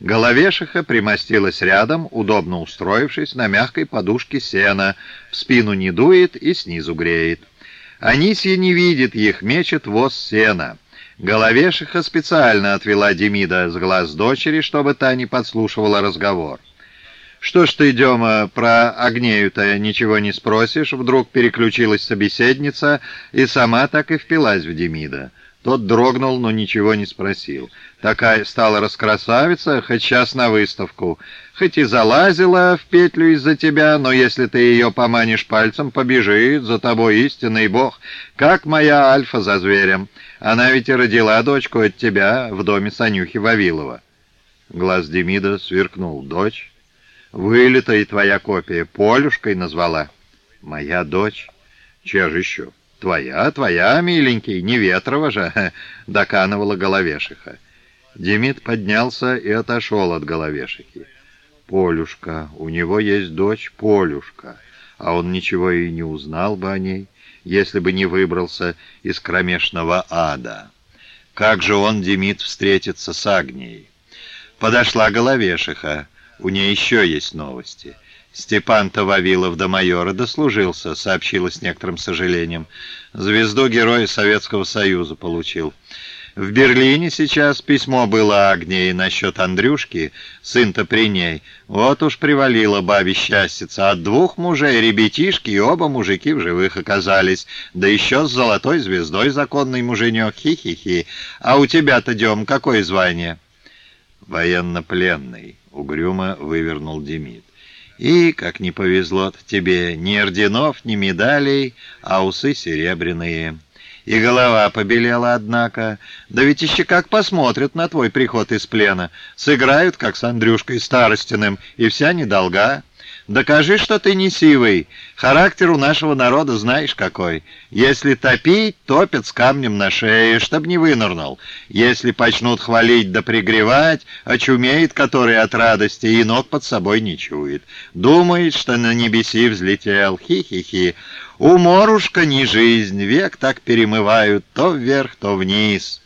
Головешиха примостилась рядом, удобно устроившись на мягкой подушке сена, в спину не дует и снизу греет. Анисья не видит их, мечет воз сена. Головешиха специально отвела Демида с глаз дочери, чтобы та не подслушивала разговор. «Что ж ты, Дема, про Агнею-то ничего не спросишь?» Вдруг переключилась собеседница и сама так и впилась в Демида. Тот дрогнул, но ничего не спросил. Такая стала раскрасавица, хоть сейчас на выставку. Хоть и залазила в петлю из-за тебя, но если ты ее поманишь пальцем, побежит за тобой истинный бог, как моя Альфа за зверем. Она ведь и родила дочку от тебя в доме Санюхи Вавилова. Глаз Демида сверкнул. Дочь? Вылитая твоя копия. Полюшкой назвала. Моя дочь? Чья же еще? «Твоя, твоя, миленький, не Ветрова же!» — доканывала Головешиха. Демид поднялся и отошел от Головешихи. «Полюшка, у него есть дочь Полюшка, а он ничего и не узнал бы о ней, если бы не выбрался из кромешного ада. Как же он, Демид, встретится с Агнией?» Подошла Головешиха. У нее еще есть новости. Степан-то Вавилов до майора дослужился, сообщила с некоторым сожалением. Звезду Героя Советского Союза получил. В Берлине сейчас письмо было Агнии насчет Андрюшки, сын-то при ней. Вот уж привалила бабе счастьица. От двух мужей ребятишки, и оба мужики в живых оказались. Да еще с золотой звездой законный муженек. Хи-хи-хи. А у тебя-то, Дем, какое звание? Военнопленный. Угрюмо вывернул Демид. И, как не повезло тебе, ни орденов, ни медалей, а усы серебряные. И голова побелела, однако. Да ведь еще как посмотрят на твой приход из плена. Сыграют, как с Андрюшкой Старостиным, и вся недолга. Докажи, что ты не сивый. Характер у нашего народа знаешь какой. Если топить, топят с камнем на шее, чтоб не вынырнул. Если почнут хвалить да пригревать, очумеет который от радости и ног под собой не чует. Думает, что на небеси взлетел. Хи-хи-хи. Уморушка не жизнь, век так перемывают то вверх, то вниз.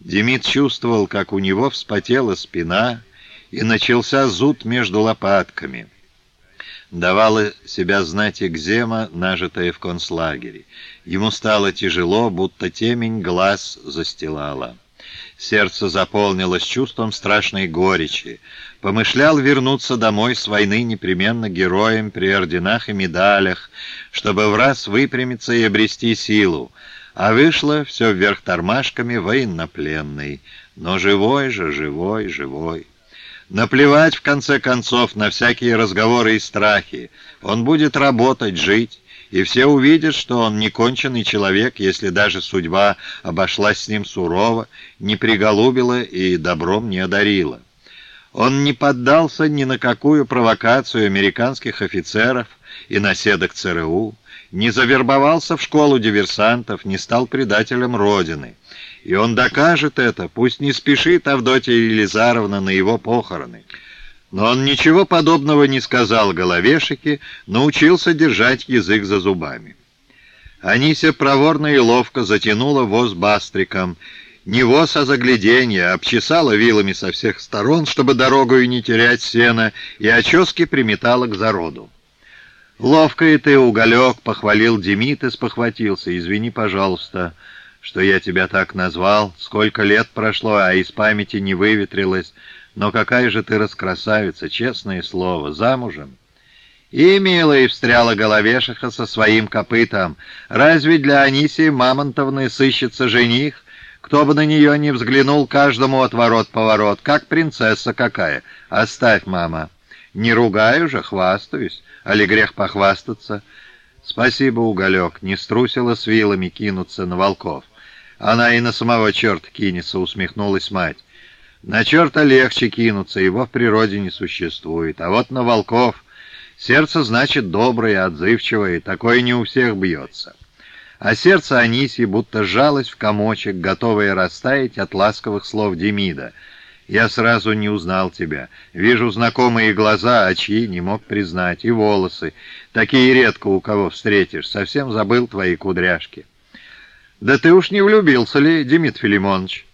Демид чувствовал, как у него вспотела спина, и начался зуд между лопатками давала себя знать экзема, нажитая в концлагере. Ему стало тяжело, будто темень глаз застилала. Сердце заполнилось чувством страшной горечи. Помышлял вернуться домой с войны непременно героем при орденах и медалях, чтобы в раз выпрямиться и обрести силу. А вышло все вверх тормашками военнопленный. Но живой же, живой, живой. Наплевать, в конце концов, на всякие разговоры и страхи. Он будет работать, жить, и все увидят, что он не конченый человек, если даже судьба обошлась с ним сурово, не приголубила и добром не одарила. Он не поддался ни на какую провокацию американских офицеров и наседок ЦРУ, не завербовался в школу диверсантов, не стал предателем Родины. И он докажет это, пусть не спешит Авдотья Елизаровна на его похороны. Но он ничего подобного не сказал Головешике, научился держать язык за зубами. Анися проворно и ловко затянула воз бастриком. Не воз, а загляденье, обчесала вилами со всех сторон, чтобы дорогу и не терять сена, и очески приметала к зароду. «Ловко и ты, уголек!» — похвалил Демид и спохватился. «Извини, пожалуйста, что я тебя так назвал. Сколько лет прошло, а из памяти не выветрилось. Но какая же ты раскрасавица, честное слово, замужем!» И милая встряла головешиха со своим копытом. «Разве для Анисии Мамонтовны сыщется жених?» Кто бы на нее не взглянул, каждому отворот-поворот, как принцесса какая. Оставь, мама. Не ругаю же, хвастаюсь. Али грех похвастаться? Спасибо, Уголек, не струсила с вилами кинуться на волков. Она и на самого черта кинется, усмехнулась мать. На черта легче кинуться, его в природе не существует. А вот на волков сердце, значит, доброе, отзывчивое, такое не у всех бьется. А сердце Анисии будто сжалось в комочек, готовое растаять от ласковых слов Демида — я сразу не узнал тебя. Вижу знакомые глаза, а чьи не мог признать, и волосы. Такие редко у кого встретишь. Совсем забыл твои кудряшки. Да ты уж не влюбился ли, Демид Филимонович?